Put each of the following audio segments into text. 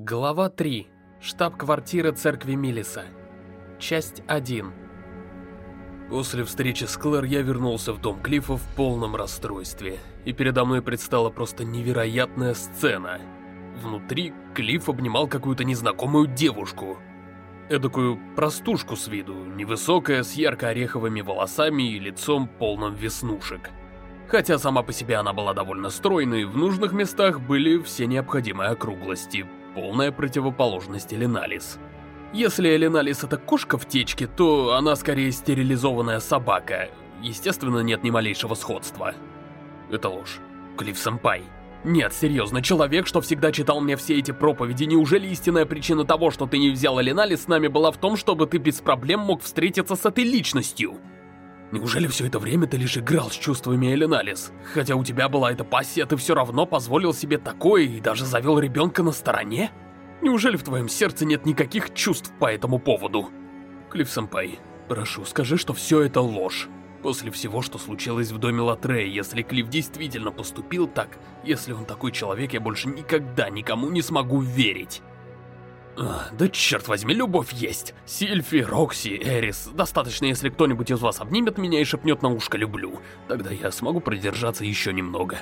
Глава 3. Штаб-квартира церкви Милиса. Часть 1. После встречи с Клэр я вернулся в дом Клиффа в полном расстройстве, и передо мной предстала просто невероятная сцена. Внутри Клифф обнимал какую-то незнакомую девушку. Эдакую простушку с виду, невысокая, с ярко-ореховыми волосами и лицом полным веснушек. Хотя сама по себе она была довольно стройной, в нужных местах были все необходимые округлости, полная противоположность Эленалис. Если Эленалис это кошка в течке, то она скорее стерилизованная собака. Естественно, нет ни малейшего сходства. Это ложь. Клифф-сэмпай. Нет, серьезно, человек, что всегда читал мне все эти проповеди, неужели истинная причина того, что ты не взял Эленалис с нами, была в том, чтобы ты без проблем мог встретиться с этой личностью? Неужели все это время ты лишь играл с чувствами Эленалис? Хотя у тебя была эта пассия, ты все равно позволил себе такое и даже завел ребенка на стороне? Неужели в твоем сердце нет никаких чувств по этому поводу? Клифф-сэмпай, прошу, скажи, что все это ложь. После всего, что случилось в доме Латрея, если Клифф действительно поступил так, если он такой человек, я больше никогда никому не смогу верить. Да черт возьми, любовь есть. Сильфи, Рокси, Эрис. Достаточно, если кто-нибудь из вас обнимет меня и шепнет на ушко «люблю». Тогда я смогу продержаться еще немного.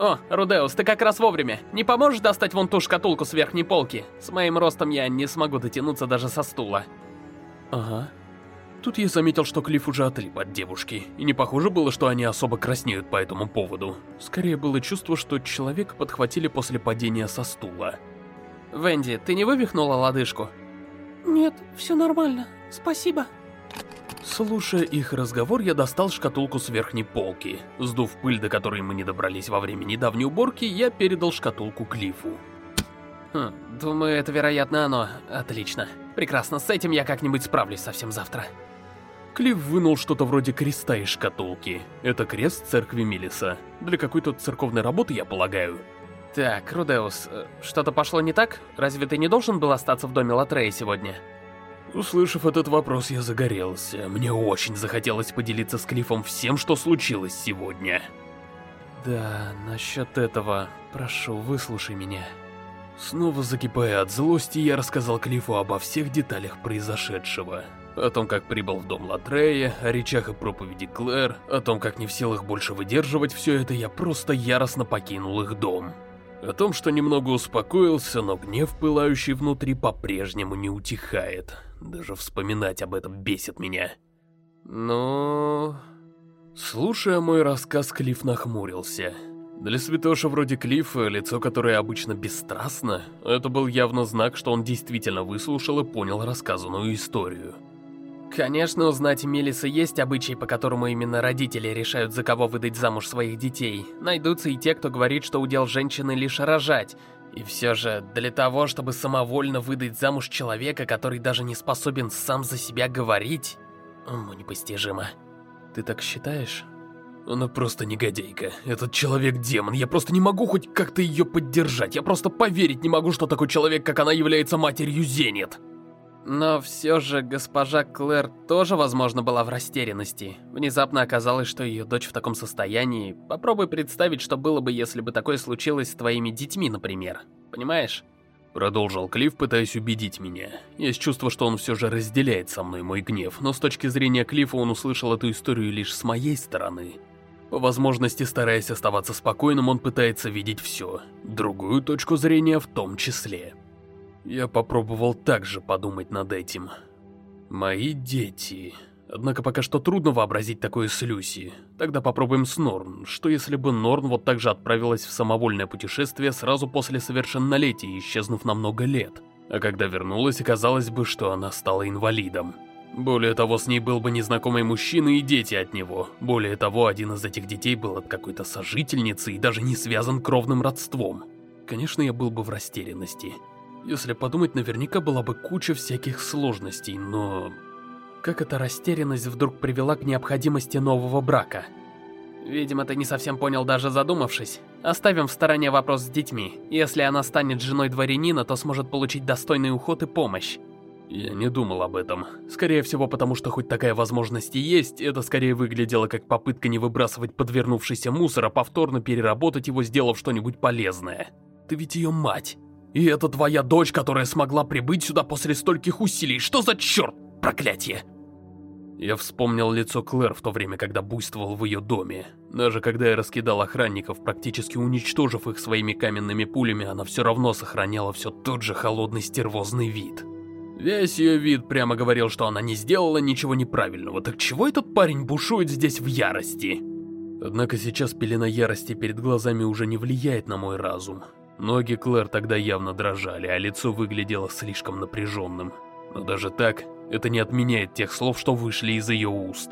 О, Рудеус, ты как раз вовремя. Не поможешь достать вон ту шкатулку с верхней полки? С моим ростом я не смогу дотянуться даже со стула. Ага. Тут я заметил, что Клифф уже отлип от девушки, и не похоже было, что они особо краснеют по этому поводу. Скорее было чувство, что человека подхватили после падения со стула. Венди, ты не вывихнула лодыжку? Нет, все нормально. Спасибо. Слушая их разговор, я достал шкатулку с верхней полки. Сдув пыль, до которой мы не добрались во время недавней уборки, я передал шкатулку Клифу. Хм, думаю, это вероятно оно. Отлично. Прекрасно, с этим я как-нибудь справлюсь совсем завтра. Клифф вынул что-то вроде креста из шкатулки. Это крест церкви Милиса. Для какой-то церковной работы, я полагаю. Так, Рудеус, э, что-то пошло не так? Разве ты не должен был остаться в доме Латрея сегодня? Услышав этот вопрос, я загорелся. Мне очень захотелось поделиться с Клиффом всем, что случилось сегодня. Да, насчет этого, прошу, выслушай меня. Снова закипая от злости, я рассказал Клиффу обо всех деталях произошедшего. О том, как прибыл в дом Латрея, о речах и проповеди Клэр, о том, как не в силах больше выдерживать все это, я просто яростно покинул их дом. О том, что немного успокоился, но гнев, пылающий внутри, по-прежнему не утихает. Даже вспоминать об этом бесит меня. Но... Слушая мой рассказ, Клифф нахмурился. Для святоша вроде Клиффа, лицо которое обычно бесстрастно, это был явно знак, что он действительно выслушал и понял рассказанную историю. Конечно, у знати Мелиса есть обычай, по которому именно родители решают, за кого выдать замуж своих детей. Найдутся и те, кто говорит, что удел женщины лишь рожать. И все же, для того, чтобы самовольно выдать замуж человека, который даже не способен сам за себя говорить, уму непостижимо. Ты так считаешь? Она просто негодяйка. Этот человек-демон. Я просто не могу хоть как-то ее поддержать. Я просто поверить не могу, что такой человек, как она, является матерью Зенит. Но все же госпожа Клэр тоже, возможно, была в растерянности. Внезапно оказалось, что ее дочь в таком состоянии. Попробуй представить, что было бы, если бы такое случилось с твоими детьми, например. Понимаешь? Продолжил Клифф, пытаясь убедить меня. Есть чувство, что он все же разделяет со мной мой гнев, но с точки зрения Клиффа он услышал эту историю лишь с моей стороны. По возможности, стараясь оставаться спокойным, он пытается видеть все. Другую точку зрения в том числе. Я попробовал также подумать над этим. Мои дети... Однако пока что трудно вообразить такое с Люси. Тогда попробуем с Норн. Что если бы Норн вот так же отправилась в самовольное путешествие сразу после совершеннолетия, исчезнув на много лет? А когда вернулась, оказалось бы, что она стала инвалидом. Более того, с ней был бы незнакомый мужчина и дети от него. Более того, один из этих детей был от какой-то сожительницы и даже не связан кровным родством. Конечно, я был бы в растерянности. Если подумать, наверняка была бы куча всяких сложностей, но... Как эта растерянность вдруг привела к необходимости нового брака? Видимо, ты не совсем понял, даже задумавшись. Оставим в стороне вопрос с детьми. Если она станет женой дворянина, то сможет получить достойный уход и помощь. Я не думал об этом. Скорее всего, потому что хоть такая возможность и есть, это скорее выглядело как попытка не выбрасывать подвернувшийся мусор, а повторно переработать его, сделав что-нибудь полезное. Ты ведь ее мать. И это твоя дочь, которая смогла прибыть сюда после стольких усилий. Что за черт? Проклятие! Я вспомнил лицо Клэр в то время, когда буйствовал в ее доме. Даже когда я раскидал охранников, практически уничтожив их своими каменными пулями, она все равно сохраняла все тот же холодный стервозный вид. Весь ее вид прямо говорил, что она не сделала ничего неправильного. Так чего этот парень бушует здесь в ярости? Однако сейчас пелена ярости перед глазами уже не влияет на мой разум. Ноги Клэр тогда явно дрожали, а лицо выглядело слишком напряженным. Но даже так, это не отменяет тех слов, что вышли из ее уст.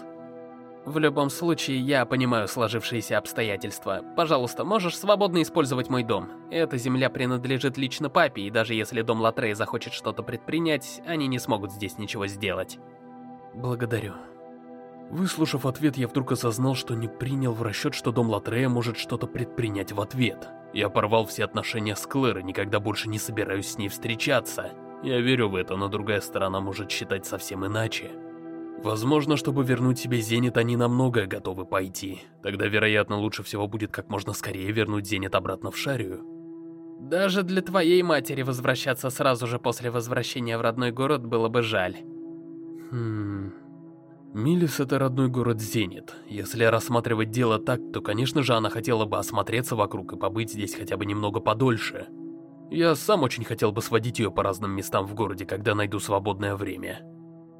В любом случае, я понимаю сложившиеся обстоятельства. Пожалуйста, можешь свободно использовать мой дом. Эта земля принадлежит лично папе, и даже если дом Латрей захочет что-то предпринять, они не смогут здесь ничего сделать. Благодарю. Выслушав ответ, я вдруг осознал, что не принял в расчет, что дом Латрея может что-то предпринять в ответ. Я порвал все отношения с Клэр и никогда больше не собираюсь с ней встречаться. Я верю в это, но другая сторона может считать совсем иначе. Возможно, чтобы вернуть себе Зенит, они на многое готовы пойти. Тогда, вероятно, лучше всего будет как можно скорее вернуть Зенит обратно в Шарию. Даже для твоей матери возвращаться сразу же после возвращения в родной город было бы жаль. Хм... Милис — это родной город Зенит. Если рассматривать дело так, то, конечно же, она хотела бы осмотреться вокруг и побыть здесь хотя бы немного подольше. Я сам очень хотел бы сводить ее по разным местам в городе, когда найду свободное время.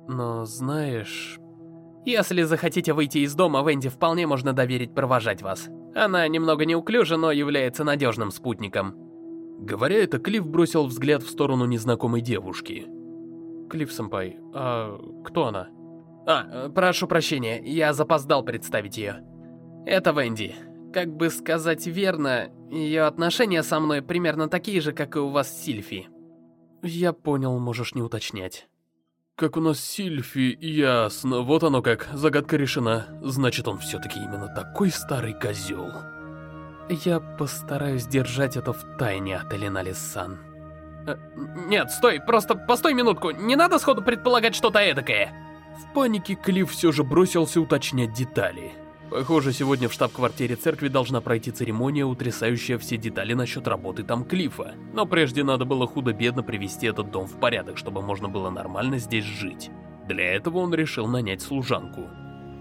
Но знаешь... Если захотите выйти из дома, Венди вполне можно доверить провожать вас. Она немного неуклюжа, но является надежным спутником. Говоря это, Клифф бросил взгляд в сторону незнакомой девушки. Клифф-сэмпай, а кто она? А, прошу прощения, я запоздал представить ее. Это Венди. Как бы сказать верно, ее отношения со мной примерно такие же, как и у вас с Сильфи. Я понял, можешь не уточнять. Как у нас Сильфи, ясно. Вот оно как, загадка решена. Значит, он все-таки именно такой старый козел. Я постараюсь держать это в тайне от Элиналис-сан. Э, нет, стой, просто постой минутку. Не надо сходу предполагать что-то эдакое. В панике Клифф все же бросился уточнять детали. Похоже, сегодня в штаб-квартире церкви должна пройти церемония, утрясающая все детали насчет работы там Клифа. Но прежде надо было худо-бедно привести этот дом в порядок, чтобы можно было нормально здесь жить. Для этого он решил нанять служанку.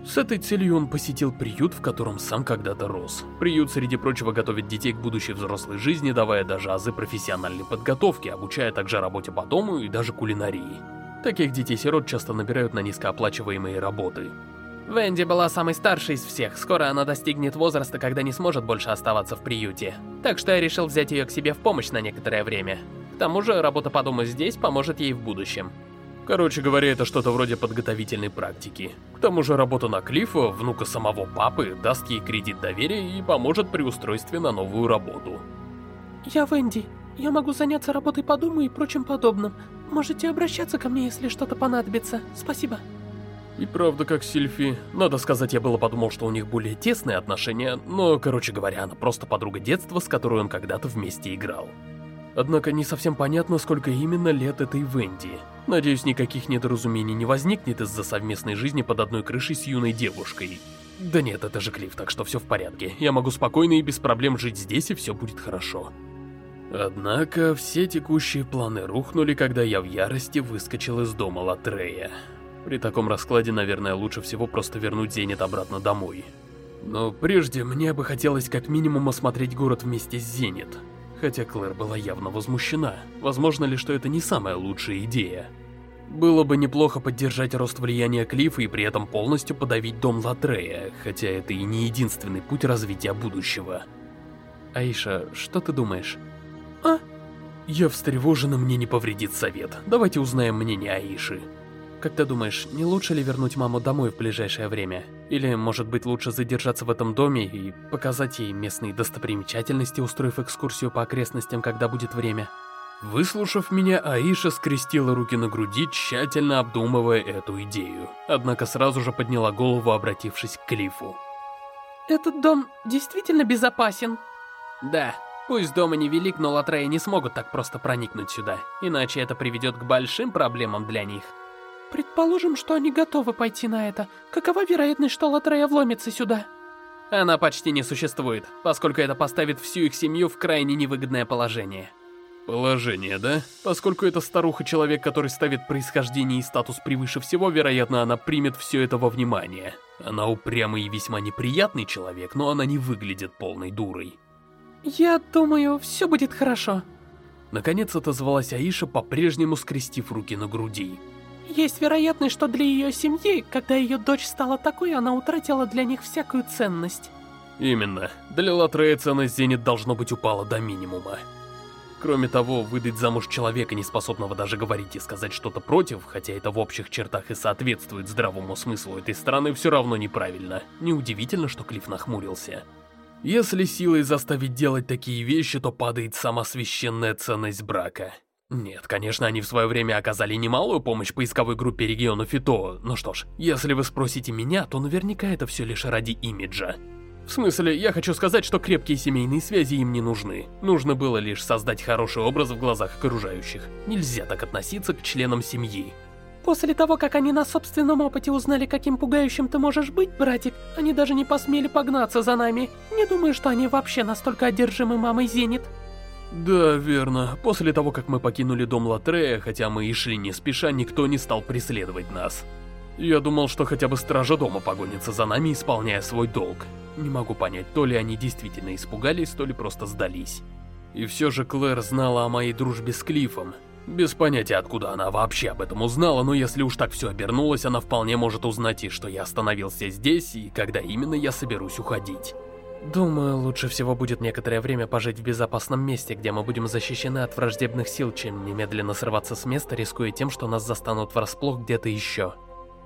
С этой целью он посетил приют, в котором сам когда-то рос. Приют, среди прочего, готовит детей к будущей взрослой жизни, давая даже азы профессиональной подготовки, обучая также работе по дому и даже кулинарии. Таких детей-сирот часто набирают на низкооплачиваемые работы. Венди была самой старшей из всех. Скоро она достигнет возраста, когда не сможет больше оставаться в приюте. Так что я решил взять ее к себе в помощь на некоторое время. К тому же, работа по дому здесь поможет ей в будущем. Короче говоря, это что-то вроде подготовительной практики. К тому же работа на Клиффа, внука самого папы, даст ей кредит доверия и поможет при устройстве на новую работу. Я Венди. Я могу заняться работой по дому и прочим подобным. Можете обращаться ко мне, если что-то понадобится. Спасибо. И правда, как Сильфи. Надо сказать, я было подумал, что у них более тесные отношения, но, короче говоря, она просто подруга детства, с которой он когда-то вместе играл. Однако не совсем понятно, сколько именно лет этой Венди. Надеюсь, никаких недоразумений не возникнет из-за совместной жизни под одной крышей с юной девушкой. Да нет, это же Клифф, так что все в порядке. Я могу спокойно и без проблем жить здесь, и все будет хорошо. Однако, все текущие планы рухнули, когда я в ярости выскочил из дома Латрея. При таком раскладе, наверное, лучше всего просто вернуть Зенит обратно домой. Но прежде мне бы хотелось как минимум осмотреть город вместе с Зенит. Хотя Клэр была явно возмущена. Возможно ли, что это не самая лучшая идея? Было бы неплохо поддержать рост влияния Клиффа и при этом полностью подавить дом Латрея, хотя это и не единственный путь развития будущего. Аиша, что ты думаешь? А? Я встревожен, и мне не повредит совет. Давайте узнаем мнение Аиши. Как ты думаешь, не лучше ли вернуть маму домой в ближайшее время? Или, может быть, лучше задержаться в этом доме и показать ей местные достопримечательности, устроив экскурсию по окрестностям, когда будет время? Выслушав меня, Аиша скрестила руки на груди, тщательно обдумывая эту идею. Однако сразу же подняла голову, обратившись к Клифу. «Этот дом действительно безопасен?» «Да. Пусть дом и невелик, но Латреи не смогут так просто проникнуть сюда, иначе это приведет к большим проблемам для них». Предположим, что они готовы пойти на это. Какова вероятность, что Латрея вломится сюда? Она почти не существует, поскольку это поставит всю их семью в крайне невыгодное положение. Положение, да? Поскольку эта старуха человек, который ставит происхождение и статус превыше всего, вероятно, она примет все это во внимание. Она упрямый и весьма неприятный человек, но она не выглядит полной дурой. Я думаю, все будет хорошо. Наконец отозвалась Аиша, по-прежнему скрестив руки на груди. Есть вероятность, что для ее семьи, когда ее дочь стала такой, она утратила для них всякую ценность. Именно. Для Латрея ценность Зенит должно быть упала до минимума. Кроме того, выдать замуж человека, не способного даже говорить и сказать что-то против, хотя это в общих чертах и соответствует здравому смыслу этой страны, все равно неправильно. Неудивительно, что Клифф нахмурился. Если силой заставить делать такие вещи, то падает сама священная ценность брака. Нет, конечно, они в свое время оказали немалую помощь поисковой группе региона Фито, но что ж, если вы спросите меня, то наверняка это все лишь ради имиджа. В смысле, я хочу сказать, что крепкие семейные связи им не нужны. Нужно было лишь создать хороший образ в глазах окружающих. Нельзя так относиться к членам семьи. После того, как они на собственном опыте узнали, каким пугающим ты можешь быть, братик, они даже не посмели погнаться за нами. Не думаю, что они вообще настолько одержимы мамой Зенит. Да, верно. После того, как мы покинули дом Латрея, хотя мы и шли не спеша, никто не стал преследовать нас. Я думал, что хотя бы стража дома погонится за нами, исполняя свой долг. Не могу понять, то ли они действительно испугались, то ли просто сдались. И все же Клэр знала о моей дружбе с Клиффом. Без понятия, откуда она вообще об этом узнала, но если уж так все обернулось, она вполне может узнать и что я остановился здесь, и когда именно я соберусь уходить. Думаю, лучше всего будет некоторое время пожить в безопасном месте, где мы будем защищены от враждебных сил, чем немедленно срываться с места, рискуя тем, что нас застанут врасплох где-то еще.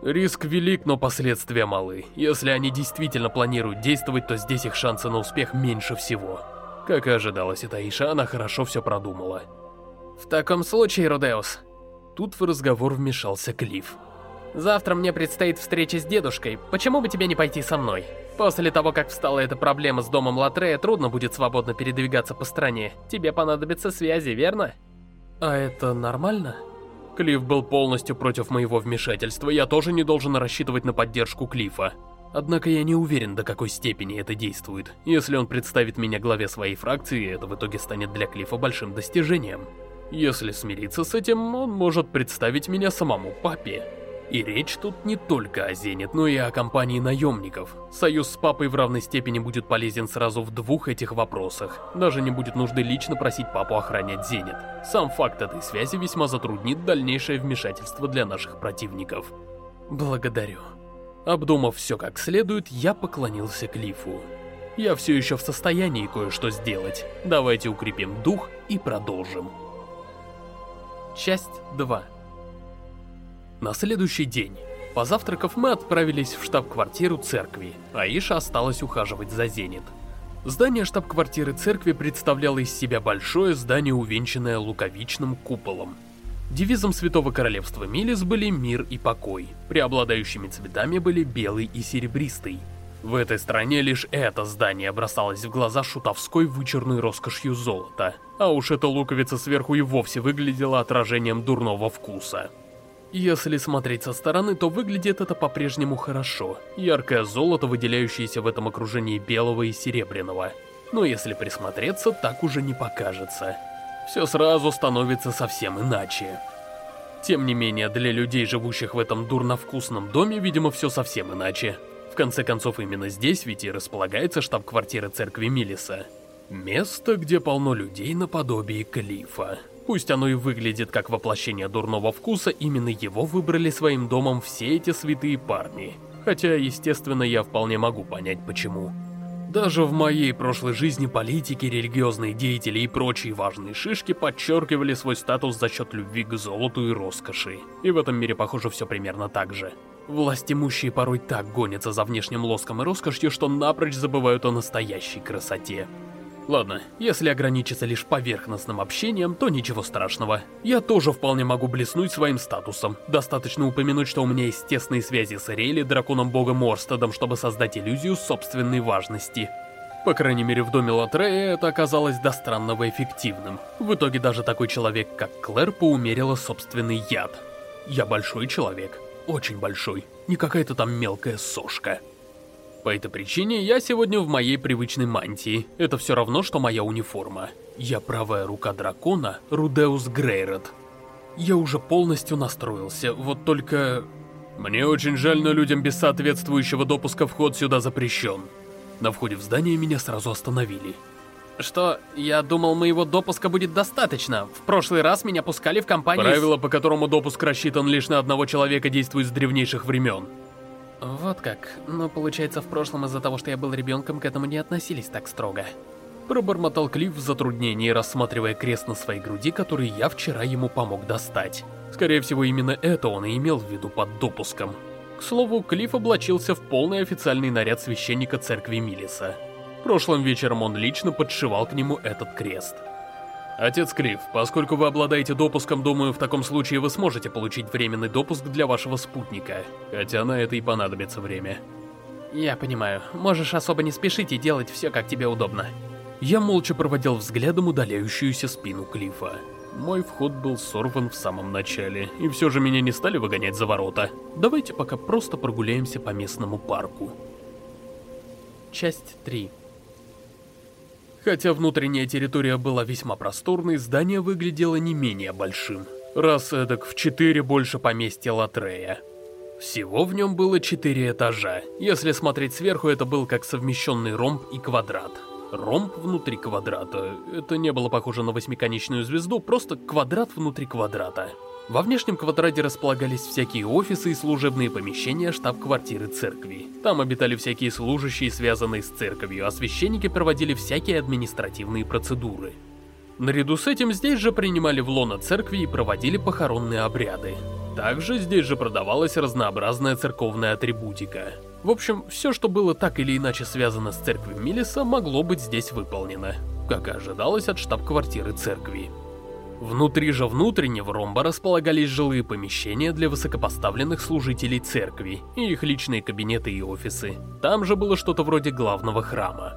Риск велик, но последствия малы. Если они действительно планируют действовать, то здесь их шансы на успех меньше всего. Как и ожидалось от Аиша, она хорошо все продумала. В таком случае, Рудеус... Тут в разговор вмешался Клифф. Завтра мне предстоит встреча с дедушкой, почему бы тебе не пойти со мной? После того, как встала эта проблема с домом Латрея, трудно будет свободно передвигаться по стране. Тебе понадобятся связи, верно? А это нормально? Клифф был полностью против моего вмешательства, я тоже не должен рассчитывать на поддержку Клиффа. Однако я не уверен, до какой степени это действует. Если он представит меня главе своей фракции, это в итоге станет для Клиффа большим достижением. Если смириться с этим, он может представить меня самому папе. И речь тут не только о Зенит, но и о компании наемников. Союз с папой в равной степени будет полезен сразу в двух этих вопросах. Даже не будет нужды лично просить папу охранять Зенит. Сам факт этой связи весьма затруднит дальнейшее вмешательство для наших противников. Благодарю. Обдумав все как следует, я поклонился Клифу. Я все еще в состоянии кое-что сделать. Давайте укрепим дух и продолжим. Часть 2 на следующий день, позавтракав, мы отправились в штаб-квартиру церкви, а Иша осталась ухаживать за Зенит. Здание штаб-квартиры церкви представляло из себя большое здание, увенчанное луковичным куполом. Девизом Святого Королевства Милис были мир и покой, преобладающими цветами были белый и серебристый. В этой стране лишь это здание бросалось в глаза шутовской вычурной роскошью золота, а уж эта луковица сверху и вовсе выглядела отражением дурного вкуса. Если смотреть со стороны, то выглядит это по-прежнему хорошо. Яркое золото, выделяющееся в этом окружении белого и серебряного. Но если присмотреться, так уже не покажется. Все сразу становится совсем иначе. Тем не менее, для людей, живущих в этом дурновкусном доме, видимо, все совсем иначе. В конце концов, именно здесь ведь и располагается штаб-квартира церкви Милиса. Место, где полно людей наподобие Клифа. Пусть оно и выглядит как воплощение дурного вкуса, именно его выбрали своим домом все эти святые парни. Хотя, естественно, я вполне могу понять, почему. Даже в моей прошлой жизни политики, религиозные деятели и прочие важные шишки подчеркивали свой статус за счет любви к золоту и роскоши. И в этом мире, похоже, все примерно так же. Власть имущие порой так гонятся за внешним лоском и роскошью, что напрочь забывают о настоящей красоте. Ладно, если ограничиться лишь поверхностным общением, то ничего страшного. Я тоже вполне могу блеснуть своим статусом. Достаточно упомянуть, что у меня есть тесные связи с Рейли, драконом-богом Морстедом, чтобы создать иллюзию собственной важности. По крайней мере, в доме Латрея это оказалось до странного эффективным. В итоге даже такой человек, как Клэр, поумерила собственный яд. Я большой человек. Очень большой. Не какая-то там мелкая сошка. По этой причине я сегодня в моей привычной мантии. Это все равно, что моя униформа. Я правая рука дракона Рудеус Грейрот. Я уже полностью настроился, вот только... Мне очень жаль, но людям без соответствующего допуска вход сюда запрещен. На входе в здание меня сразу остановили. Что? Я думал, моего допуска будет достаточно. В прошлый раз меня пускали в компанию... Правило, по которому допуск рассчитан лишь на одного человека, действует с древнейших времен. Вот как. Но получается, в прошлом из-за того, что я был ребенком, к этому не относились так строго. Пробормотал Клифф в затруднении, рассматривая крест на своей груди, который я вчера ему помог достать. Скорее всего, именно это он и имел в виду под допуском. К слову, Клифф облачился в полный официальный наряд священника церкви Милиса. Прошлым вечером он лично подшивал к нему этот крест. Отец Клифф, поскольку вы обладаете допуском, думаю, в таком случае вы сможете получить временный допуск для вашего спутника. Хотя на это и понадобится время. Я понимаю. Можешь особо не спешить и делать все, как тебе удобно. Я молча проводил взглядом удаляющуюся спину Клифа. Мой вход был сорван в самом начале, и все же меня не стали выгонять за ворота. Давайте пока просто прогуляемся по местному парку. Часть 3 Хотя внутренняя территория была весьма просторной, здание выглядело не менее большим. Раз эдак в четыре больше поместья Латрея. Всего в нем было четыре этажа. Если смотреть сверху, это был как совмещенный ромб и квадрат. Ромб внутри квадрата. Это не было похоже на восьмиконечную звезду, просто квадрат внутри квадрата. Во внешнем квадрате располагались всякие офисы и служебные помещения штаб-квартиры церкви. Там обитали всякие служащие, связанные с церковью, а священники проводили всякие административные процедуры. Наряду с этим здесь же принимали в лоно церкви и проводили похоронные обряды. Также здесь же продавалась разнообразная церковная атрибутика. В общем, все, что было так или иначе связано с церковью Милиса, могло быть здесь выполнено, как и ожидалось от штаб-квартиры церкви. Внутри же внутреннего ромба располагались жилые помещения для высокопоставленных служителей церкви и их личные кабинеты и офисы. Там же было что-то вроде главного храма.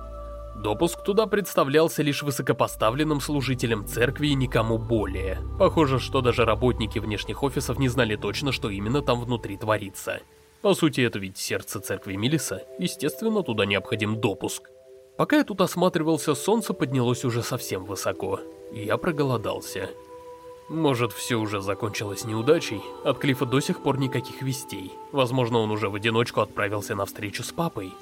Допуск туда представлялся лишь высокопоставленным служителям церкви и никому более. Похоже, что даже работники внешних офисов не знали точно, что именно там внутри творится. По сути, это ведь сердце церкви Милиса, естественно, туда необходим допуск. Пока я тут осматривался, солнце поднялось уже совсем высоко, и я проголодался. Может, все уже закончилось неудачей? От Клифа до сих пор никаких вестей. Возможно, он уже в одиночку отправился на встречу с папой.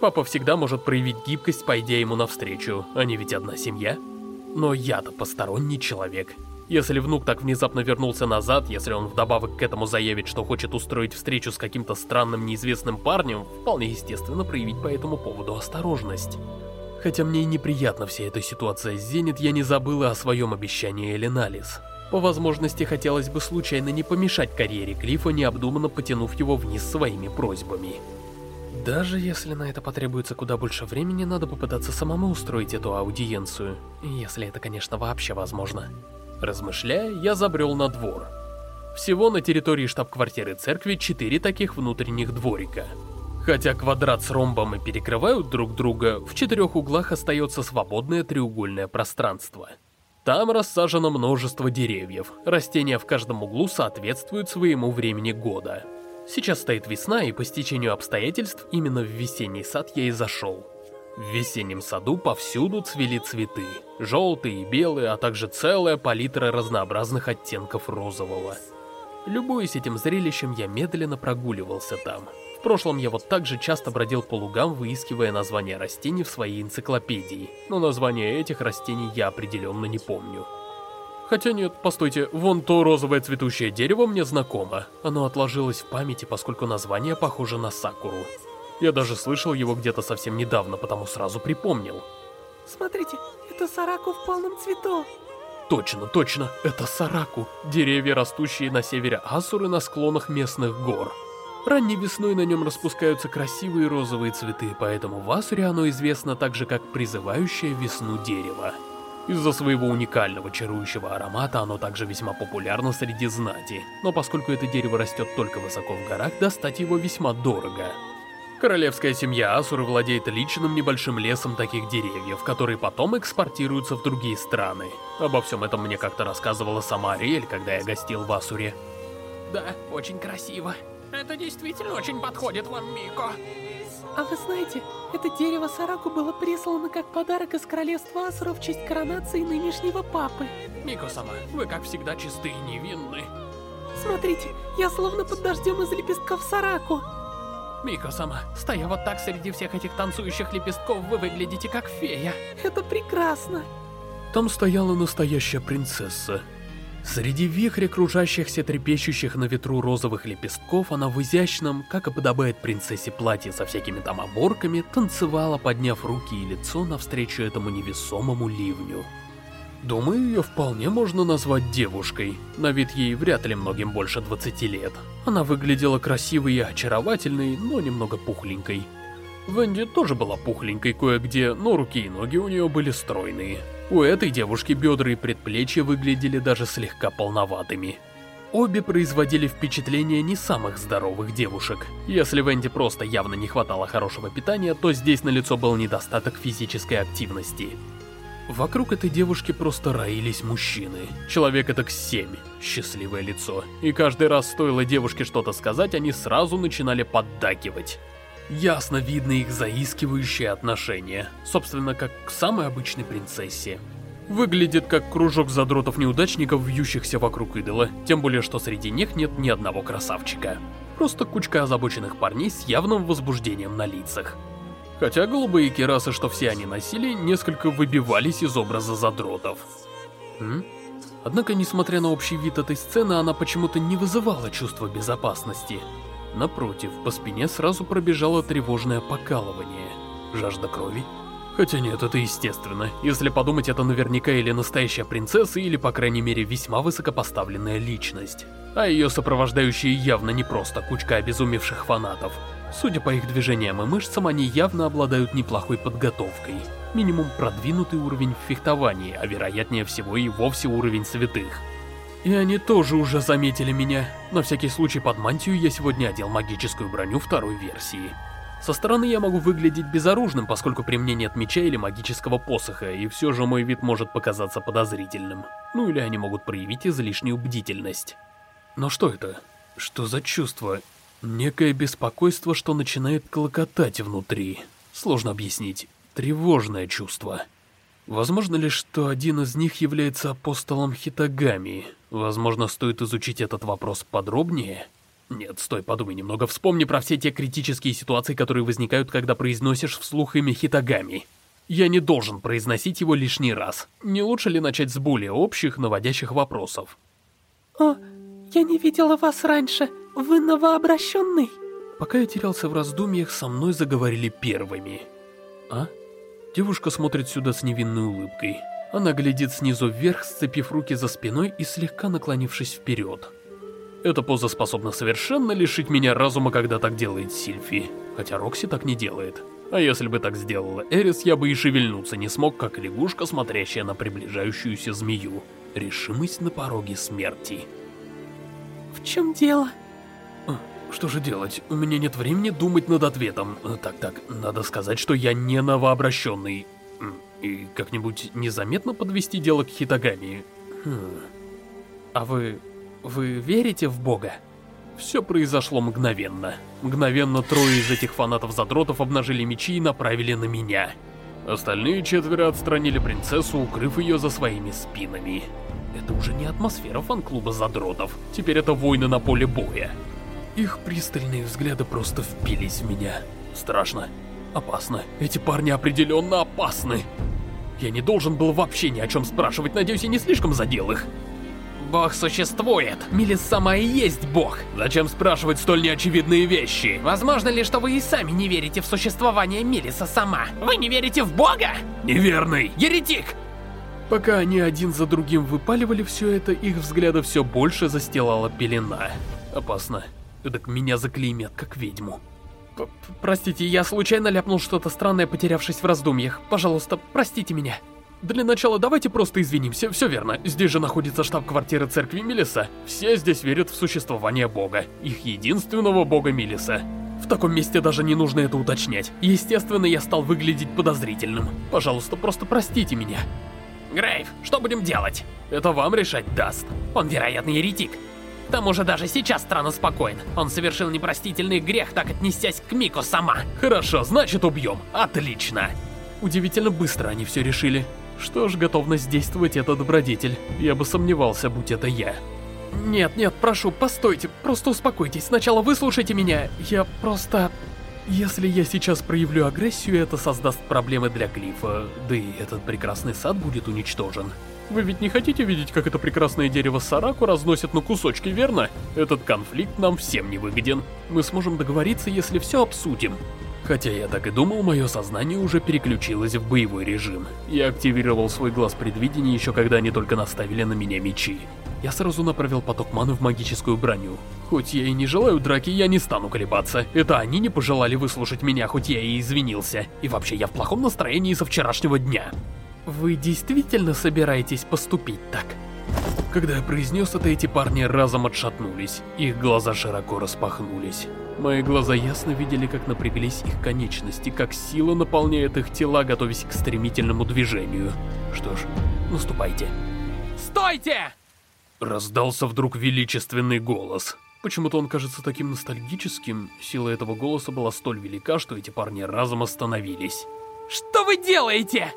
Папа всегда может проявить гибкость, пойдя ему навстречу, они ведь одна семья. Но я-то посторонний человек. Если внук так внезапно вернулся назад, если он вдобавок к этому заявит, что хочет устроить встречу с каким-то странным неизвестным парнем, вполне естественно проявить по этому поводу осторожность. Хотя мне и неприятна вся эта ситуация с Зенит, я не забыла о своем обещании Эленалис. По возможности хотелось бы случайно не помешать карьере Клифа, необдуманно потянув его вниз своими просьбами. Даже если на это потребуется куда больше времени, надо попытаться самому устроить эту аудиенцию. Если это, конечно, вообще возможно. Размышляя, я забрел на двор. Всего на территории штаб-квартиры церкви четыре таких внутренних дворика. Хотя квадрат с ромбом и перекрывают друг друга, в четырех углах остается свободное треугольное пространство. Там рассажено множество деревьев, растения в каждом углу соответствуют своему времени года. Сейчас стоит весна, и по стечению обстоятельств именно в весенний сад я и зашел. В весеннем саду повсюду цвели цветы. Желтые и белые, а также целая палитра разнообразных оттенков розового. Любуясь этим зрелищем, я медленно прогуливался там. В прошлом я вот так же часто бродил по лугам, выискивая названия растений в своей энциклопедии, но названия этих растений я определенно не помню. Хотя нет, постойте, вон то розовое цветущее дерево мне знакомо. Оно отложилось в памяти, поскольку название похоже на сакуру. Я даже слышал его где-то совсем недавно, потому сразу припомнил. Смотрите, это Сараку в полном цвету. Точно, точно, это Сараку. Деревья, растущие на севере Асуры на склонах местных гор. Ранней весной на нем распускаются красивые розовые цветы, поэтому в Асуре оно известно также как призывающее весну дерево. Из-за своего уникального чарующего аромата оно также весьма популярно среди знати, но поскольку это дерево растет только высоко в горах, достать его весьма дорого. Королевская семья Асуры владеет личным небольшим лесом таких деревьев, которые потом экспортируются в другие страны. Обо всем этом мне как-то рассказывала сама Ариэль, когда я гостил в Асуре. Да, очень красиво. Это действительно очень подходит вам, Мико. А вы знаете, это дерево Сараку было прислано как подарок из королевства Асура в честь коронации нынешнего папы. Мико-сама, вы как всегда чисты и невинны. Смотрите, я словно под дождем из лепестков Сараку. Мико-сама, стоя вот так среди всех этих танцующих лепестков, вы выглядите как фея. Это прекрасно. Там стояла настоящая принцесса. Среди вихря кружащихся, трепещущих на ветру розовых лепестков, она в изящном, как и подобает принцессе платье со всякими там оборками, танцевала, подняв руки и лицо навстречу этому невесомому ливню. Думаю, ее вполне можно назвать девушкой. На вид ей вряд ли многим больше 20 лет. Она выглядела красивой и очаровательной, но немного пухленькой. Венди тоже была пухленькой кое-где, но руки и ноги у нее были стройные. У этой девушки бедра и предплечья выглядели даже слегка полноватыми. Обе производили впечатление не самых здоровых девушек. Если Венди просто явно не хватало хорошего питания, то здесь налицо был недостаток физической активности. Вокруг этой девушки просто роились мужчины. Человек это к семь, счастливое лицо. И каждый раз стоило девушке что-то сказать, они сразу начинали поддакивать. Ясно видно их заискивающие отношения, собственно, как к самой обычной принцессе. Выглядит как кружок задротов-неудачников, вьющихся вокруг идола, тем более, что среди них нет ни одного красавчика. Просто кучка озабоченных парней с явным возбуждением на лицах. Хотя голубые керасы, что все они носили, несколько выбивались из образа задротов. М? Однако, несмотря на общий вид этой сцены, она почему-то не вызывала чувства безопасности. Напротив, по спине сразу пробежало тревожное покалывание. Жажда крови? Хотя нет, это естественно. Если подумать, это наверняка или настоящая принцесса, или, по крайней мере, весьма высокопоставленная личность. А ее сопровождающие явно не просто кучка обезумевших фанатов. Судя по их движениям и мышцам, они явно обладают неплохой подготовкой. Минимум продвинутый уровень в фехтовании, а вероятнее всего и вовсе уровень святых. И они тоже уже заметили меня. На всякий случай под мантию я сегодня одел магическую броню второй версии. Со стороны я могу выглядеть безоружным, поскольку при мне нет меча или магического посоха, и все же мой вид может показаться подозрительным. Ну или они могут проявить излишнюю бдительность. Но что это? Что за чувство? Некое беспокойство, что начинает клокотать внутри. Сложно объяснить. Тревожное чувство. Возможно ли, что один из них является апостолом Хитагами? Возможно, стоит изучить этот вопрос подробнее? Нет, стой, подумай немного, вспомни про все те критические ситуации, которые возникают, когда произносишь вслух имя Хитагами. Я не должен произносить его лишний раз. Не лучше ли начать с более общих, наводящих вопросов? О, я не видела вас раньше. Вы новообращенный? Пока я терялся в раздумьях, со мной заговорили первыми. А? Девушка смотрит сюда с невинной улыбкой. Она глядит снизу вверх, сцепив руки за спиной и слегка наклонившись вперед. Эта поза способна совершенно лишить меня разума, когда так делает Сильфи. Хотя Рокси так не делает. А если бы так сделала Эрис, я бы и шевельнуться не смог, как лягушка, смотрящая на приближающуюся змею. Решимость на пороге смерти. В чем дело? Что же делать? У меня нет времени думать над ответом. Так-так, надо сказать, что я не новообращенный. И как-нибудь незаметно подвести дело к Хитагами. Хм. А вы... вы верите в Бога? Все произошло мгновенно. Мгновенно трое из этих фанатов-задротов обнажили мечи и направили на меня. Остальные четверо отстранили принцессу, укрыв ее за своими спинами. Это уже не атмосфера фан-клуба задротов. Теперь это войны на поле боя. Их пристальные взгляды просто впились в меня. Страшно. Опасно. Эти парни определенно опасны. Я не должен был вообще ни о чем спрашивать, надеюсь, я не слишком задел их. Бог существует. Милис сама и есть Бог. Зачем спрашивать столь неочевидные вещи? Возможно ли, что вы и сами не верите в существование Милиса сама? Вы не верите в Бога? Неверный. Еретик! Пока они один за другим выпаливали все это, их взгляда все больше застилала пелена. Опасно. Эдак меня заклеймят, как ведьму. П Простите, я случайно ляпнул что-то странное, потерявшись в раздумьях. Пожалуйста, простите меня. Для начала давайте просто извинимся, все верно. Здесь же находится штаб-квартира церкви Милиса. Все здесь верят в существование бога. Их единственного бога Милиса. В таком месте даже не нужно это уточнять. Естественно, я стал выглядеть подозрительным. Пожалуйста, просто простите меня. Грейв, что будем делать? Это вам решать даст. Он, вероятно, еретик. К тому же даже сейчас странно спокоен. Он совершил непростительный грех, так отнесясь к Мико сама. Хорошо, значит убьем. Отлично. Удивительно быстро они все решили. Что ж, готовность действовать это добродетель. Я бы сомневался, будь это я. Нет, нет, прошу, постойте, просто успокойтесь. Сначала выслушайте меня. Я просто... Если я сейчас проявлю агрессию, это создаст проблемы для Клифа, да и этот прекрасный сад будет уничтожен. Вы ведь не хотите видеть, как это прекрасное дерево Сараку разносят на кусочки, верно? Этот конфликт нам всем не выгоден. Мы сможем договориться, если все обсудим. Хотя я так и думал, мое сознание уже переключилось в боевой режим. Я активировал свой глаз предвидения еще когда они только наставили на меня мечи. Я сразу направил поток маны в магическую броню. Хоть я и не желаю драки, я не стану колебаться. Это они не пожелали выслушать меня, хоть я и извинился. И вообще, я в плохом настроении со вчерашнего дня. Вы действительно собираетесь поступить так? Когда я произнес это, эти парни разом отшатнулись. Их глаза широко распахнулись. Мои глаза ясно видели, как напряглись их конечности, как сила наполняет их тела, готовясь к стремительному движению. Что ж, наступайте. Стойте! Раздался вдруг величественный голос. Почему-то он кажется таким ностальгическим. Сила этого голоса была столь велика, что эти парни разом остановились. Что вы делаете?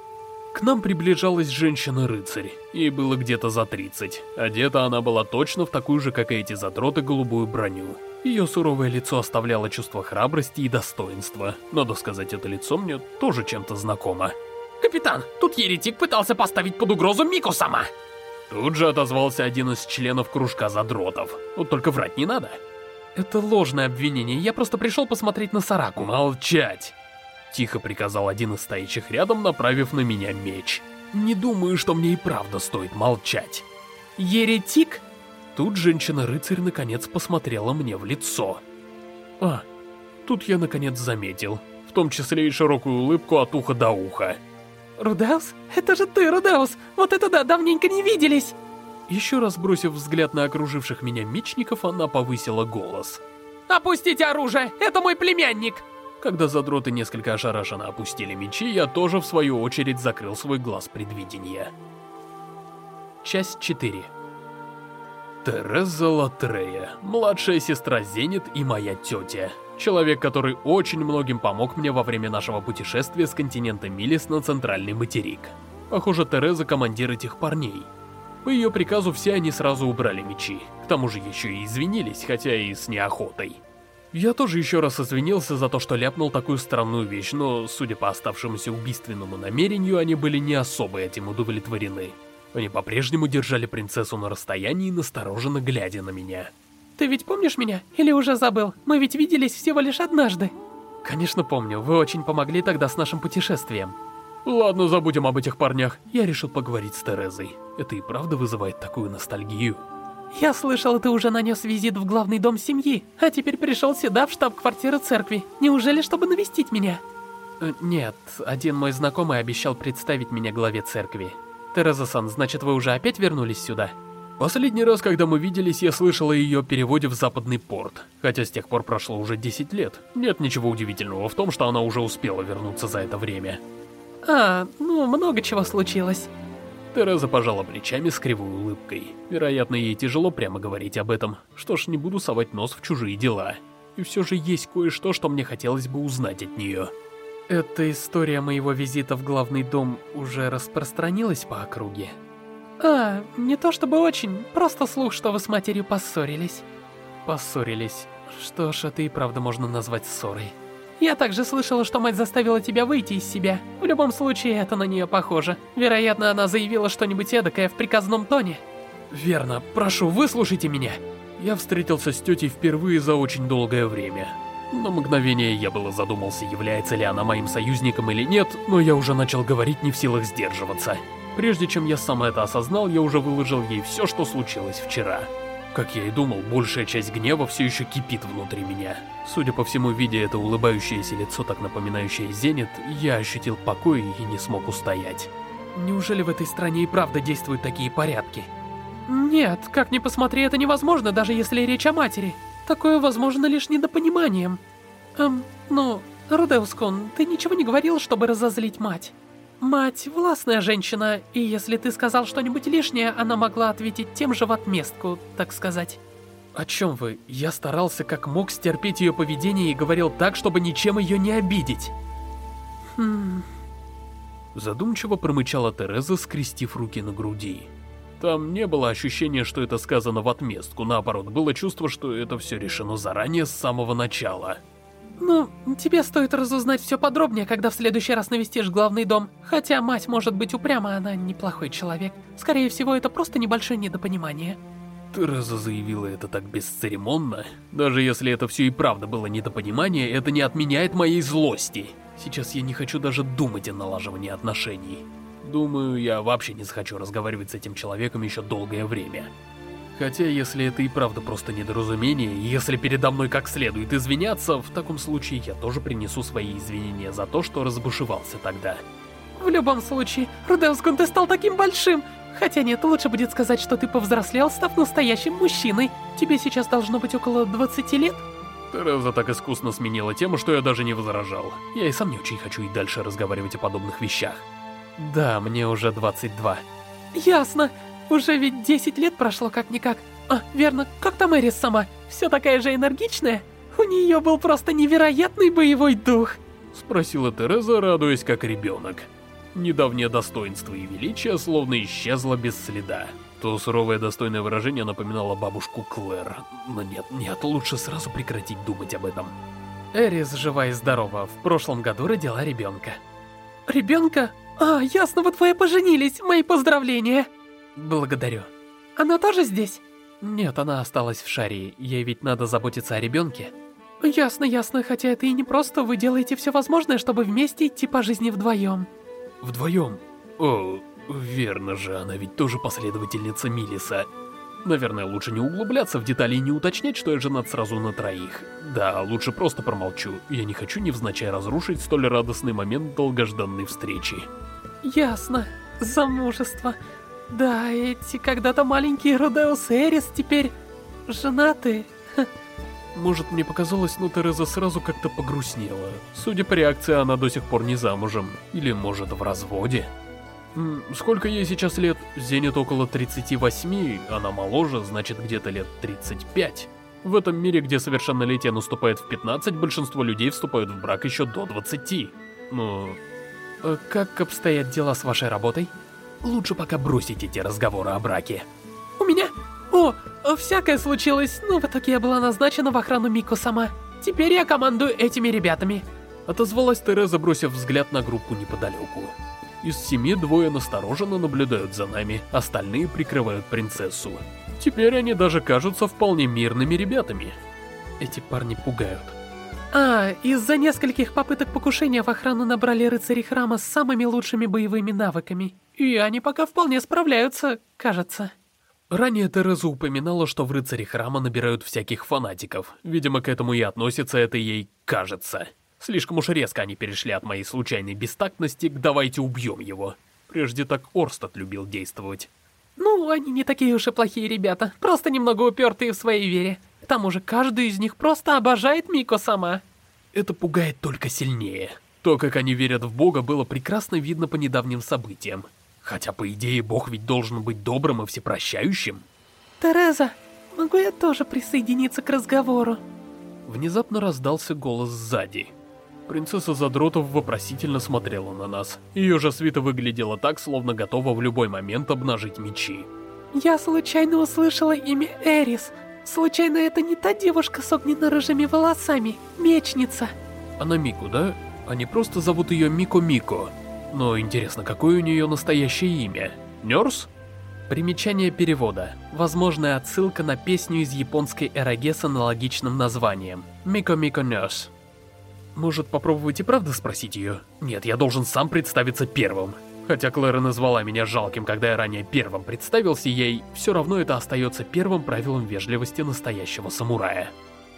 К нам приближалась женщина-рыцарь. Ей было где-то за 30. Одета она была точно в такую же, как и эти затроты, голубую броню. Ее суровое лицо оставляло чувство храбрости и достоинства. Надо сказать, это лицо мне тоже чем-то знакомо. Капитан, тут еретик пытался поставить под угрозу Мику сама. Тут же отозвался один из членов кружка задротов. Вот только врать не надо. Это ложное обвинение, я просто пришел посмотреть на Сараку. Молчать! Тихо приказал один из стоящих рядом, направив на меня меч. Не думаю, что мне и правда стоит молчать. Еретик? Тут женщина-рыцарь наконец посмотрела мне в лицо. А, тут я наконец заметил, в том числе и широкую улыбку от уха до уха. Рудеус? Это же ты, Рудеус! Вот это да, давненько не виделись! Еще раз бросив взгляд на окруживших меня мечников, она повысила голос. «Опустите оружие! Это мой племянник!» Когда задроты несколько ошарашенно опустили мечи, я тоже в свою очередь закрыл свой глаз предвидения. Часть 4 Тереза Латрея, младшая сестра Зенит и моя тетя. Человек, который очень многим помог мне во время нашего путешествия с континента Милис на центральный материк. Похоже, Тереза командир этих парней. По ее приказу все они сразу убрали мечи. К тому же еще и извинились, хотя и с неохотой. Я тоже еще раз извинился за то, что ляпнул такую странную вещь, но, судя по оставшемуся убийственному намерению, они были не особо этим удовлетворены. Они по-прежнему держали принцессу на расстоянии, настороженно глядя на меня. «Ты ведь помнишь меня? Или уже забыл? Мы ведь виделись всего лишь однажды». «Конечно помню, вы очень помогли тогда с нашим путешествием». «Ладно, забудем об этих парнях. Я решил поговорить с Терезой. Это и правда вызывает такую ностальгию». «Я слышал, ты уже нанес визит в главный дом семьи, а теперь пришел сюда, в штаб-квартиру церкви. Неужели, чтобы навестить меня?» э, «Нет, один мой знакомый обещал представить меня главе церкви. Тереза-сан, значит, вы уже опять вернулись сюда? Последний раз, когда мы виделись, я слышал о ее переводе в западный порт. Хотя с тех пор прошло уже 10 лет. Нет ничего удивительного в том, что она уже успела вернуться за это время. А, ну, много чего случилось. Тереза пожала плечами с кривой улыбкой. Вероятно, ей тяжело прямо говорить об этом. Что ж, не буду совать нос в чужие дела. И все же есть кое-что, что мне хотелось бы узнать от нее. Эта история моего визита в главный дом уже распространилась по округе? А, не то чтобы очень, просто слух, что вы с матерью поссорились. Поссорились. Что ж, это и правда можно назвать ссорой. Я также слышала, что мать заставила тебя выйти из себя. В любом случае, это на нее похоже. Вероятно, она заявила что-нибудь эдакое в приказном тоне. Верно. Прошу, выслушайте меня. Я встретился с тетей впервые за очень долгое время. На мгновение я было задумался, является ли она моим союзником или нет, но я уже начал говорить не в силах сдерживаться. Прежде чем я сам это осознал, я уже выложил ей все, что случилось вчера. Как я и думал, большая часть гнева все еще кипит внутри меня. Судя по всему, видя это улыбающееся лицо, так напоминающее Зенит, я ощутил покой и не смог устоять. Неужели в этой стране и правда действуют такие порядки? Нет, как ни посмотри, это невозможно, даже если речь о матери. Такое возможно лишь недопониманием. Эм, ну, Рудеускун, ты ничего не говорил, чтобы разозлить мать? Мать — властная женщина, и если ты сказал что-нибудь лишнее, она могла ответить тем же в отместку, так сказать. О чем вы? Я старался как мог стерпеть ее поведение и говорил так, чтобы ничем ее не обидеть. Хм... Задумчиво промычала Тереза, скрестив руки на груди. Там не было ощущения, что это сказано в отместку, наоборот, было чувство, что это все решено заранее с самого начала. Ну, тебе стоит разузнать все подробнее, когда в следующий раз навестишь главный дом. Хотя мать может быть упряма, она неплохой человек. Скорее всего, это просто небольшое недопонимание. Тереза заявила это так бесцеремонно. Даже если это все и правда было недопонимание, это не отменяет моей злости. Сейчас я не хочу даже думать о налаживании отношений. Думаю, я вообще не захочу разговаривать с этим человеком еще долгое время. Хотя, если это и правда просто недоразумение, если передо мной как следует извиняться, в таком случае я тоже принесу свои извинения за то, что разбушевался тогда. В любом случае, Рудеускун, ты стал таким большим! Хотя нет, лучше будет сказать, что ты повзрослел, став настоящим мужчиной. Тебе сейчас должно быть около 20 лет? Тереза так искусно сменила тему, что я даже не возражал. Я и сам не очень хочу и дальше разговаривать о подобных вещах. Да, мне уже 22. Ясно. Уже ведь 10 лет прошло как-никак. А, верно, как там Эрис сама? Все такая же энергичная? У нее был просто невероятный боевой дух. Спросила Тереза, радуясь как ребенок. Недавнее достоинство и величие словно исчезло без следа. То суровое достойное выражение напоминало бабушку Клэр. Но нет, нет, лучше сразу прекратить думать об этом. Эрис жива и здорова, в прошлом году родила ребенка. Ребенка? А, ясно, вы двое поженились, мои поздравления. Благодарю. Она тоже здесь? Нет, она осталась в Шарии, ей ведь надо заботиться о ребенке. Ясно, ясно, хотя это и не просто, вы делаете все возможное, чтобы вместе идти по жизни вдвоем. Вдвоем? О, верно же, она ведь тоже последовательница Милиса. Наверное, лучше не углубляться в детали и не уточнять, что я женат сразу на троих. Да, лучше просто промолчу. Я не хочу невзначай разрушить столь радостный момент долгожданной встречи. Ясно. Замужество. Да, эти когда-то маленькие Родеус Эрис теперь женаты. Может, мне показалось, но Тереза сразу как-то погрустнела. Судя по реакции, она до сих пор не замужем. Или, может, в разводе? Сколько ей сейчас лет? Зенит около 38, она моложе, значит, где-то лет 35. В этом мире, где совершеннолетие наступает в 15, большинство людей вступают в брак еще до 20. Ну... Э, как обстоят дела с вашей работой? Лучше пока бросить эти разговоры о браке. У меня... О, всякое случилось, но в итоге я была назначена в охрану Мико сама. Теперь я командую этими ребятами. Отозвалась Тереза, бросив взгляд на группу неподалеку. Из семи двое настороженно наблюдают за нами, остальные прикрывают принцессу. Теперь они даже кажутся вполне мирными ребятами. Эти парни пугают. А, из-за нескольких попыток покушения в охрану набрали рыцари храма с самыми лучшими боевыми навыками. И они пока вполне справляются, кажется. Ранее Тереза упоминала, что в рыцаре храма набирают всяких фанатиков. Видимо, к этому и относится это ей «кажется». Слишком уж резко они перешли от моей случайной бестактности к «давайте убьем его». Прежде так Орстад любил действовать. Ну, они не такие уж и плохие ребята, просто немного упертые в своей вере. К тому же каждый из них просто обожает Мико сама. Это пугает только сильнее. То, как они верят в Бога, было прекрасно видно по недавним событиям. Хотя, по идее, Бог ведь должен быть добрым и всепрощающим. Тереза, могу я тоже присоединиться к разговору? Внезапно раздался голос сзади. Принцесса Задротов вопросительно смотрела на нас. Ее же свита выглядела так, словно готова в любой момент обнажить мечи. Я случайно услышала имя Эрис. Случайно это не та девушка с огненно-рыжими волосами, мечница? Она Мику, да? Они просто зовут ее Мико-Мико. Но интересно, какое у нее настоящее имя? Нёрс? Примечание перевода. Возможная отсылка на песню из японской эроге с аналогичным названием. Мико-Мико Нёрс. Может, попробовать и правда спросить ее? Нет, я должен сам представиться первым. Хотя Клэра назвала меня жалким, когда я ранее первым представился ей, все равно это остается первым правилом вежливости настоящего самурая.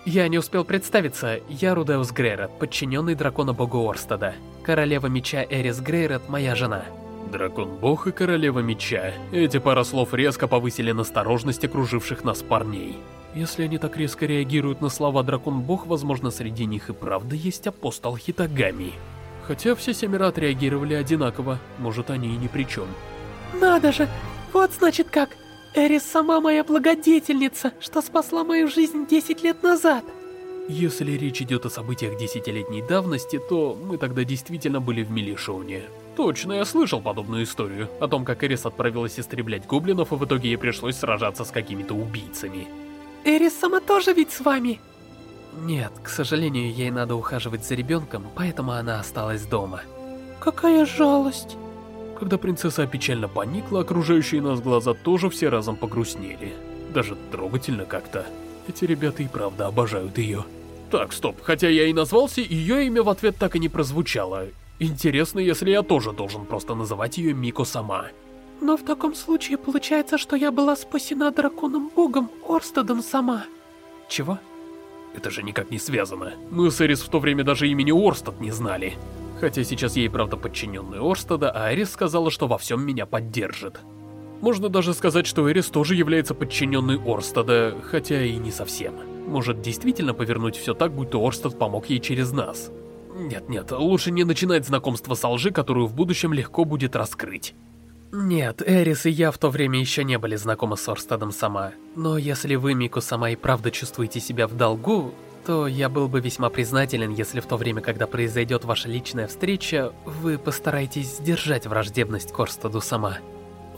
Я не успел представиться, я Рудеус Грейрот, подчиненный дракона богу Орстада. Королева меча Эрис Грейрот, моя жена. Дракон-бог и королева меча. Эти пара слов резко повысили насторожность окруживших нас парней. Если они так резко реагируют на слова Дракон-бог, возможно, среди них и правда есть апостол Хитагами. Хотя все семеро отреагировали одинаково, может, они и ни при чем. Надо же, вот значит как. Эрис сама моя благодетельница, что спасла мою жизнь 10 лет назад. Если речь идет о событиях десятилетней давности, то мы тогда действительно были в Милишоуне. Точно, я слышал подобную историю, о том, как Эрис отправилась истреблять гоблинов, и в итоге ей пришлось сражаться с какими-то убийцами. Эрис сама тоже ведь с вами? Нет, к сожалению, ей надо ухаживать за ребенком, поэтому она осталась дома. Какая жалость. Когда принцесса печально поникла, окружающие нас глаза тоже все разом погрустнели. Даже трогательно как-то. Эти ребята и правда обожают ее. Так, стоп, хотя я и назвался, ее имя в ответ так и не прозвучало. Интересно, если я тоже должен просто называть ее Мико сама. Но в таком случае получается, что я была спасена драконом-богом Орстедом сама. Чего? Это же никак не связано. Мы с Эрис в то время даже имени Орстед не знали. Хотя сейчас ей правда подчиненный Орстеда, а Эрис сказала, что во всем меня поддержит. Можно даже сказать, что Эрис тоже является подчиненной Орстеда, хотя и не совсем. Может действительно повернуть все так, будто Орстед помог ей через нас. Нет-нет, лучше не начинать знакомство со лжи, которую в будущем легко будет раскрыть. Нет, Эрис и я в то время еще не были знакомы с Орстедом сама. Но если вы, Мику, сама и правда чувствуете себя в долгу, то я был бы весьма признателен, если в то время, когда произойдет ваша личная встреча, вы постараетесь сдержать враждебность к Орстеду сама.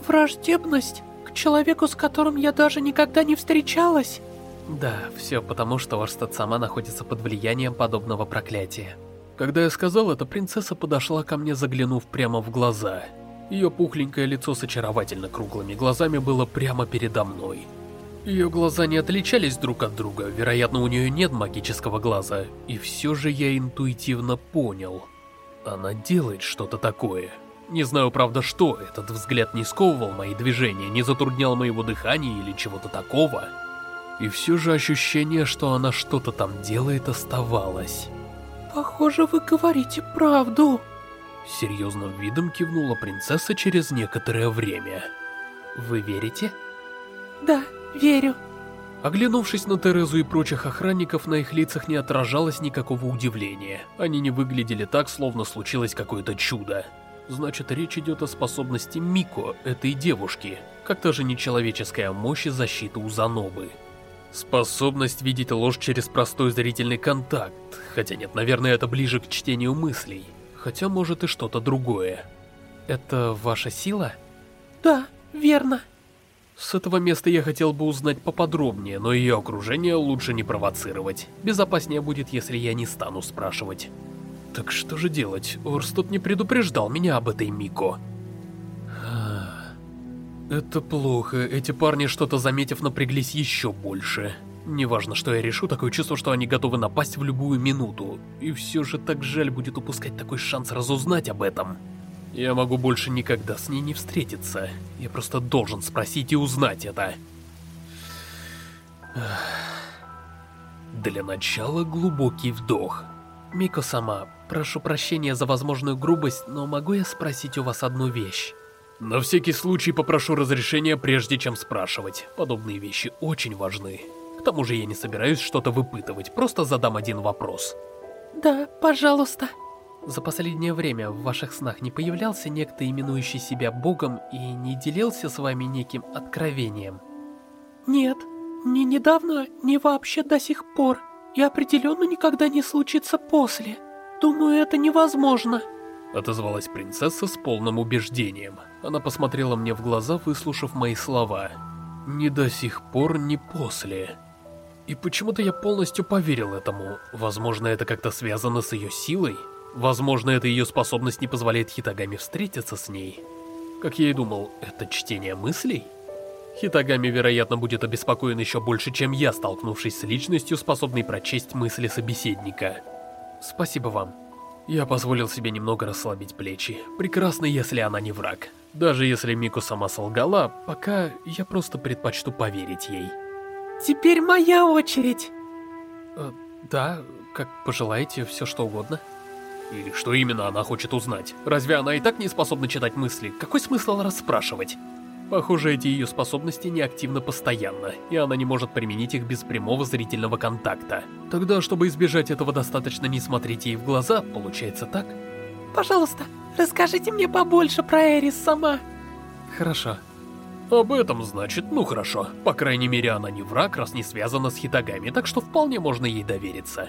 Враждебность? К человеку, с которым я даже никогда не встречалась? Да, все потому, что Орстед сама находится под влиянием подобного проклятия. Когда я сказал это, принцесса подошла ко мне, заглянув прямо в глаза. Ее пухленькое лицо с очаровательно круглыми глазами было прямо передо мной. Ее глаза не отличались друг от друга, вероятно, у нее нет магического глаза, и все же я интуитивно понял. Она делает что-то такое. Не знаю, правда, что, этот взгляд не сковывал мои движения, не затруднял моего дыхания или чего-то такого. И все же ощущение, что она что-то там делает, оставалось. Похоже, вы говорите правду. Серьезным видом кивнула принцесса через некоторое время. Вы верите? Да, верю. Оглянувшись на Терезу и прочих охранников, на их лицах не отражалось никакого удивления. Они не выглядели так, словно случилось какое-то чудо. Значит, речь идет о способности Мико, этой девушки, как тоже нечеловеческая мощь и защита у Занобы. Способность видеть ложь через простой зрительный контакт, хотя нет, наверное, это ближе к чтению мыслей, хотя может и что-то другое. Это ваша сила? Да, верно. С этого места я хотел бы узнать поподробнее, но ее окружение лучше не провоцировать. Безопаснее будет, если я не стану спрашивать. Так что же делать? Орстед не предупреждал меня об этой Мико. Это плохо. Эти парни, что-то заметив, напряглись еще больше. Неважно, что я решу, такое чувство, что они готовы напасть в любую минуту. И все же так жаль будет упускать такой шанс разузнать об этом. Я могу больше никогда с ней не встретиться. Я просто должен спросить и узнать это. Для начала глубокий вдох. Мико сама, прошу прощения за возможную грубость, но могу я спросить у вас одну вещь? На всякий случай попрошу разрешения, прежде чем спрашивать. Подобные вещи очень важны. К тому же я не собираюсь что-то выпытывать, просто задам один вопрос. Да, пожалуйста. За последнее время в ваших снах не появлялся некто, именующий себя Богом, и не делился с вами неким откровением? Нет, ни недавно, ни вообще до сих пор. И определенно никогда не случится после. Думаю, это невозможно. Отозвалась принцесса с полным убеждением. Она посмотрела мне в глаза, выслушав мои слова. «Не до сих пор, ни после». И почему-то я полностью поверил этому. Возможно, это как-то связано с ее силой? Возможно, эта ее способность не позволяет Хитагами встретиться с ней? Как я и думал, это чтение мыслей? Хитагами, вероятно, будет обеспокоен еще больше, чем я, столкнувшись с личностью, способной прочесть мысли собеседника. Спасибо вам. Я позволил себе немного расслабить плечи. Прекрасно, если она не враг. Даже если Мику сама солгала, пока я просто предпочту поверить ей. Теперь моя очередь. Э, да, как пожелаете, все что угодно. Или что именно она хочет узнать? Разве она и так не способна читать мысли? Какой смысл расспрашивать? Похоже, эти ее способности неактивны постоянно, и она не может применить их без прямого зрительного контакта. Тогда, чтобы избежать этого, достаточно не смотреть ей в глаза, получается так? Пожалуйста, расскажите мне побольше про Эрис сама. Хорошо. Об этом, значит, ну хорошо. По крайней мере, она не враг, раз не связана с Хитагами, так что вполне можно ей довериться.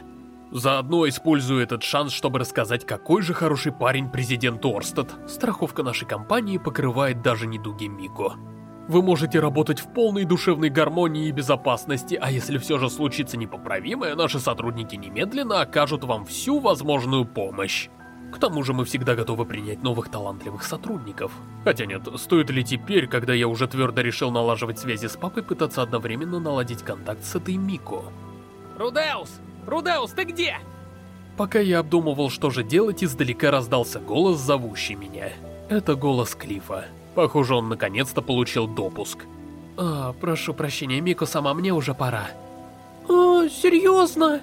Заодно использую этот шанс, чтобы рассказать, какой же хороший парень президент Орстед. Страховка нашей компании покрывает даже недуги Мико. Вы можете работать в полной душевной гармонии и безопасности, а если все же случится непоправимое, наши сотрудники немедленно окажут вам всю возможную помощь. К тому же мы всегда готовы принять новых талантливых сотрудников. Хотя нет, стоит ли теперь, когда я уже твердо решил налаживать связи с папой, пытаться одновременно наладить контакт с этой Мико? Рудеус! Рудеус, ты где? Пока я обдумывал, что же делать, издалека раздался голос, зовущий меня. Это голос Клифа. Похоже, он наконец-то получил допуск. А, прошу прощения, Мико сама, мне уже пора. А, серьезно?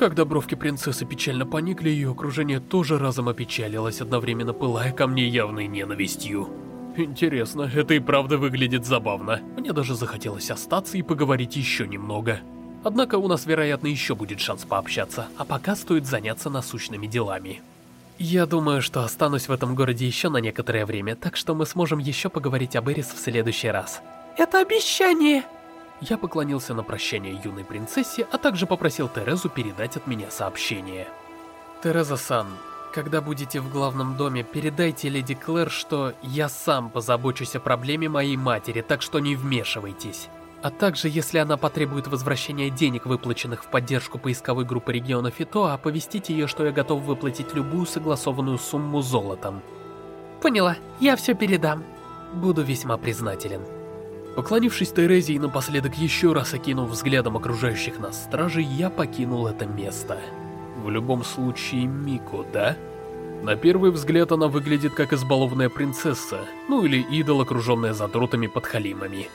Когда бровки принцессы печально поникли, ее окружение тоже разом опечалилось, одновременно пылая ко мне явной ненавистью. Интересно, это и правда выглядит забавно. Мне даже захотелось остаться и поговорить еще немного. Однако у нас, вероятно, еще будет шанс пообщаться, а пока стоит заняться насущными делами. Я думаю, что останусь в этом городе еще на некоторое время, так что мы сможем еще поговорить об Эрис в следующий раз. Это обещание! Я поклонился на прощание юной принцессе, а также попросил Терезу передать от меня сообщение. Тереза-сан, когда будете в главном доме, передайте леди Клэр, что я сам позабочусь о проблеме моей матери, так что не вмешивайтесь. А также, если она потребует возвращения денег, выплаченных в поддержку поисковой группы региона Фито, оповестите ее, что я готов выплатить любую согласованную сумму золотом. Поняла, я все передам. Буду весьма признателен. Поклонившись Терезе и напоследок еще раз окинув взглядом окружающих нас стражей, я покинул это место. В любом случае, Мико, да? На первый взгляд она выглядит как избалованная принцесса, ну или идол, окруженная задротами подхалимами.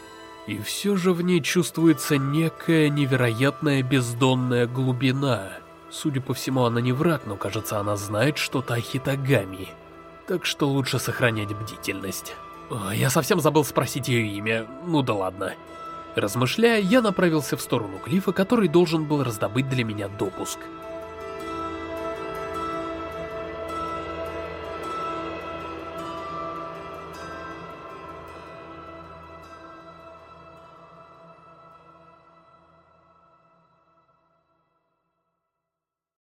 И все же в ней чувствуется некая невероятная бездонная глубина. Судя по всему, она не враг, но кажется, она знает что-то о Хитагами. Так что лучше сохранять бдительность. Я совсем забыл спросить ее имя, ну да ладно. Размышляя, я направился в сторону Клифа, который должен был раздобыть для меня допуск.